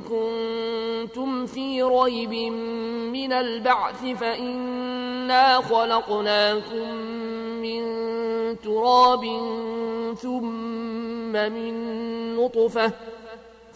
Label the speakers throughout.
Speaker 1: كنتم في ريب من البعث فإنا خلقناكم من تراب ثم من نطفة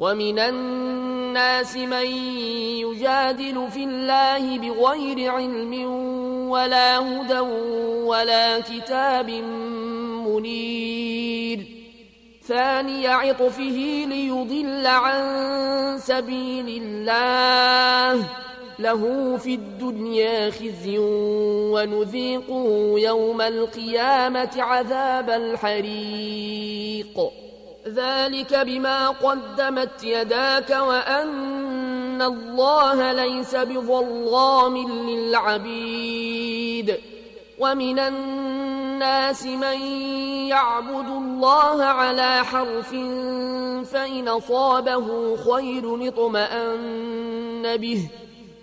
Speaker 1: ومن الناس من يجادل في الله بغير علم ولا هدى ولا كتاب منير. ثاني عطفه ليضل عن سبيل الله. له في الدنيا خزي ونذيقه يوم القيامة عذاب الحريق. ذلك بما قدمت يداك وأن الله ليس بظلام للعبيد ومن الناس من يعبد الله على حرف فإن أصابه خير اطمأن به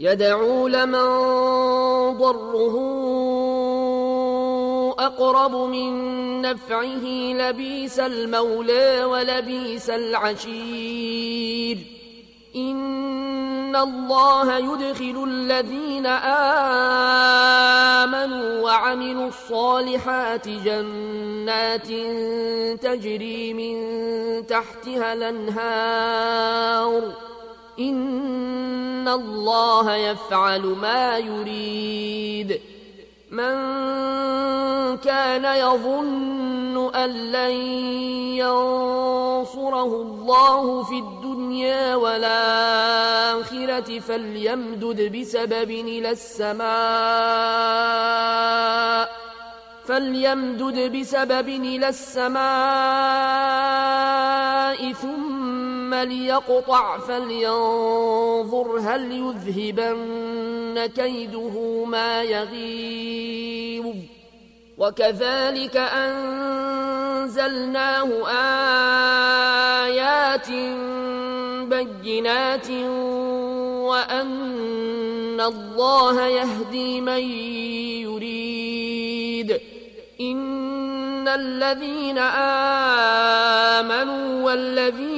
Speaker 1: يدعو لمن ضره أقرب من نفعه لبيس المولى ولبيس العشير. إن الله يدخل الذين آمنوا وعملوا الصالحات جنات تجري من تحتها الأنهار. الله يفعل ما يريد من كان يظن ان لن ينصره الله في الدنيا والاخره فليمدد بسبب إلى السماء فليمدد بسبب إلى السماء ثم ليقطع فلينظر هل يذهبن كيده ما يغيظ. وكذلك أنزلناه آيات بينات وأن الله يهدي من يريد. إن الذين آمنوا والذين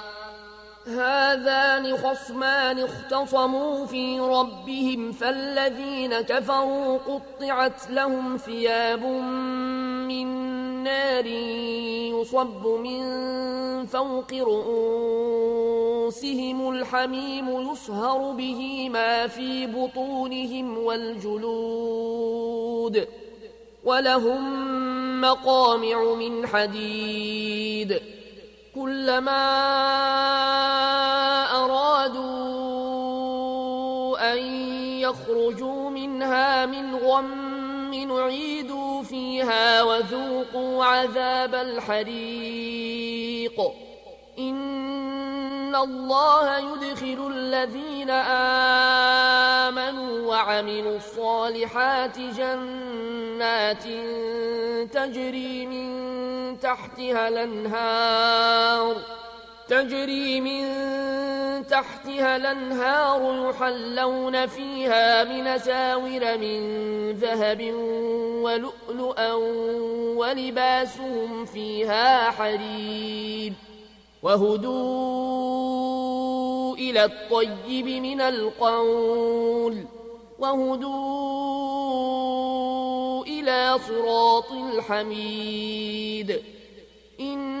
Speaker 1: هذان خصمان اختصموا في ربهم فالذين كفروا قطعت لهم ثياب من نار يصب من فوق رؤوسهم الحميم يصهر به ما في بطونهم والجلود ولهم مقامع من حديد كلما يخرجوا منها من غم نعيدوا فيها وذوقوا عذاب الحريق. إن الله يدخل الذين آمنوا وعملوا الصالحات جنات تجري من تحتها الأنهار. تجري من تحتها الأنهار يحلون فيها من ساور من ذهب ولؤلؤا ولباسهم فيها حرير وهدوا إلى الطيب من القول وهدوا إلى صراط الحميد إن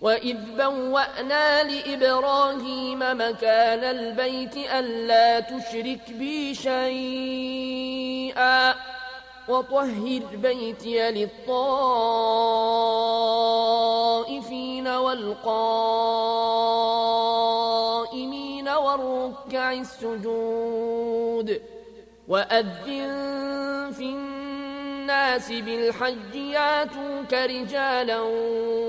Speaker 1: وإذ بوأنا لإبراهيم مكان البيت ألا تشرك بي شيئا وطهر بيتي للطائفين والقائمين والركع السجود وأذن في الناس بالحج ياتوك رجالا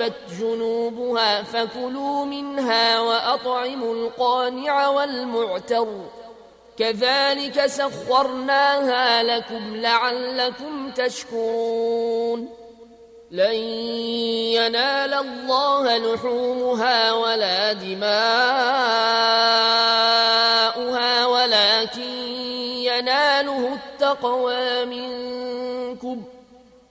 Speaker 1: وجبت جنوبها فكلوا منها وأطعموا القانع والمعتر. كذلك سخرناها لكم لعلكم تشكرون. لن ينال الله لحومها ولا دماؤها ولكن يناله التقوى منكم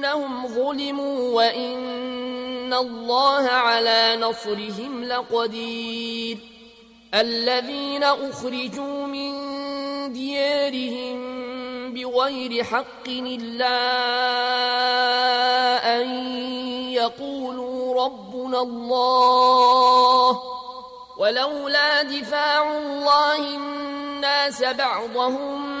Speaker 1: بأنهم ظلموا وإن الله على نصرهم لقدير. الذين أخرجوا من ديارهم بغير حق إلا أن يقولوا ربنا الله. ولولا دفاع الله الناس بعضهم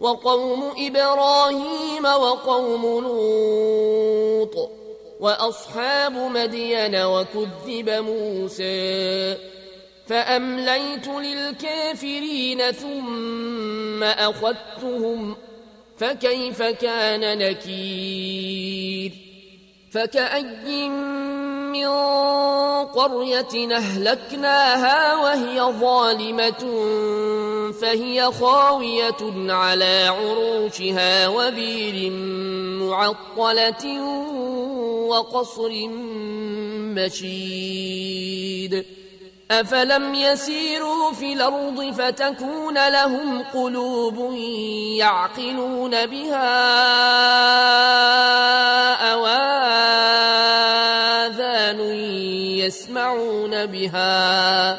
Speaker 1: وقوم إبراهيم وقوم لوط وأصحاب مدين وكذب موسى فأمليت للكافرين ثم أخذتهم فكيف كان نكير فكأي من قرية أهلكناها وهي ظالمة فهي خاوية على عروشها وبير معطلة وقصر مشيد. أفلم يسيروا في الأرض فتكون لهم قلوب يعقلون بها أواذان يسمعون بها.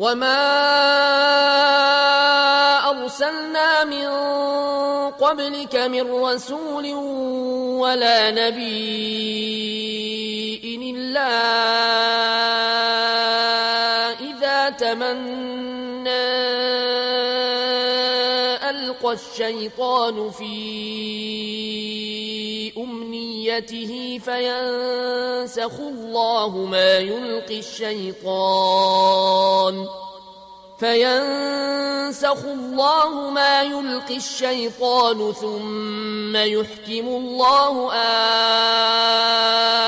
Speaker 1: وما أرسلنا من قبلك من رسول ولا نبي إلا إذا تمنى ألقى الشيطان في أمنيته فينسخ الله ما يلقي الشيطان فينسخ الله ما يلقي الشيطان ثم يحكم الله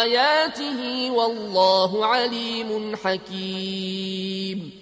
Speaker 1: آياته والله عليم حكيم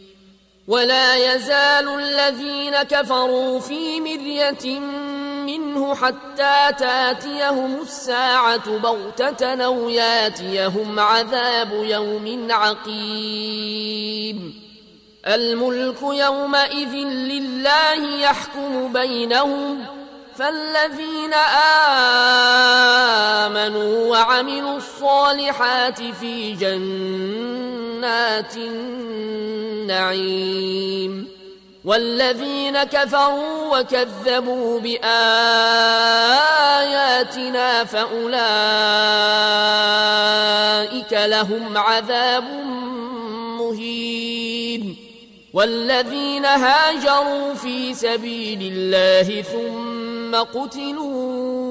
Speaker 1: ولا يزال الذين كفروا في مرية منه حتى تاتيهم الساعة بغتة أو ياتيهم عذاب يوم عقيم. الملك يومئذ لله يحكم بينهم فالذين آمنوا وعملوا الصالحات في جنات النعيم والذين كفروا وكذبوا بآياتنا فأولئك لهم عذاب مهين والذين هاجروا في سبيل الله ثم قتلوا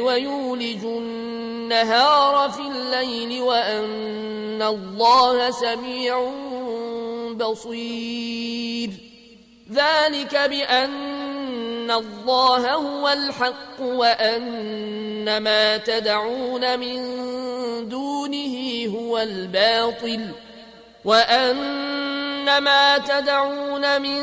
Speaker 1: ويولج النهار في الليل وأن الله سميع بصير. ذلك بأن الله هو الحق وأن ما تدعون من دونه هو الباطل وأن ما تدعون من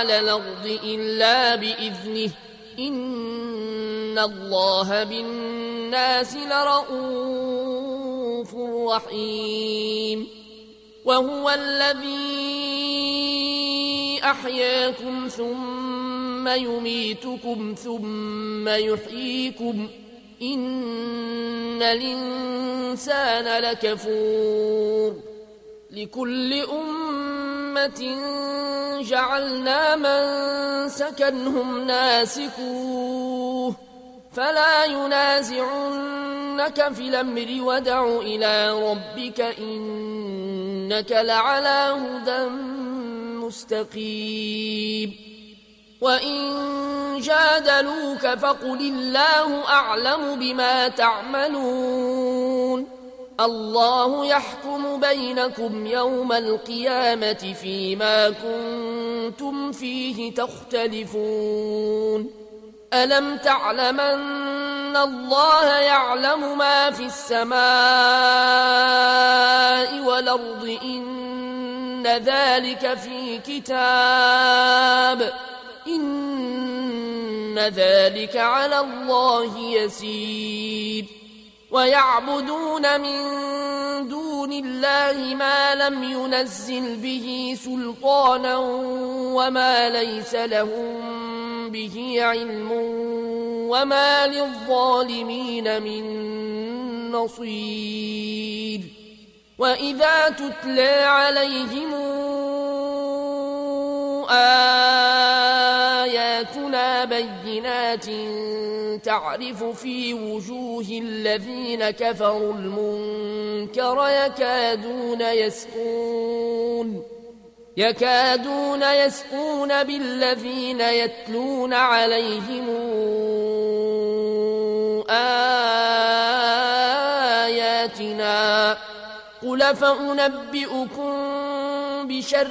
Speaker 1: على الأرض إلا بإذنه. إن الله بالناس لرؤوف رحيم. وهو الذي أحياكم ثم يميتكم ثم يحييكم. إن الإنسان لكفور. لكل أمة جعلنا من سكنهم ناسكوه فلا ينازعنك في الأمر ودع إلى ربك إنك لعلى هدى مستقيم وإن جادلوك فقل الله أعلم بما تعملون الله يحكم بينكم يوم القيامة فيما كنتم فيه تختلفون. ألم تعلم أن الله يعلم ما في السماء والأرض؟ إن ذلك في كتاب. إن ذلك على الله يسير. ويعبدون من دون الله ما لم ينزل به سلطانا وما ليس لهم به علم وما للظالمين من نصير. وإذا تتلى عليهم آياتنا بينات تعرف في وجوه الذين كفروا المنكر يكادون يسقون يكادون يسقون بالذين يتلون عليهم آياتنا قل فأنبئكم بشر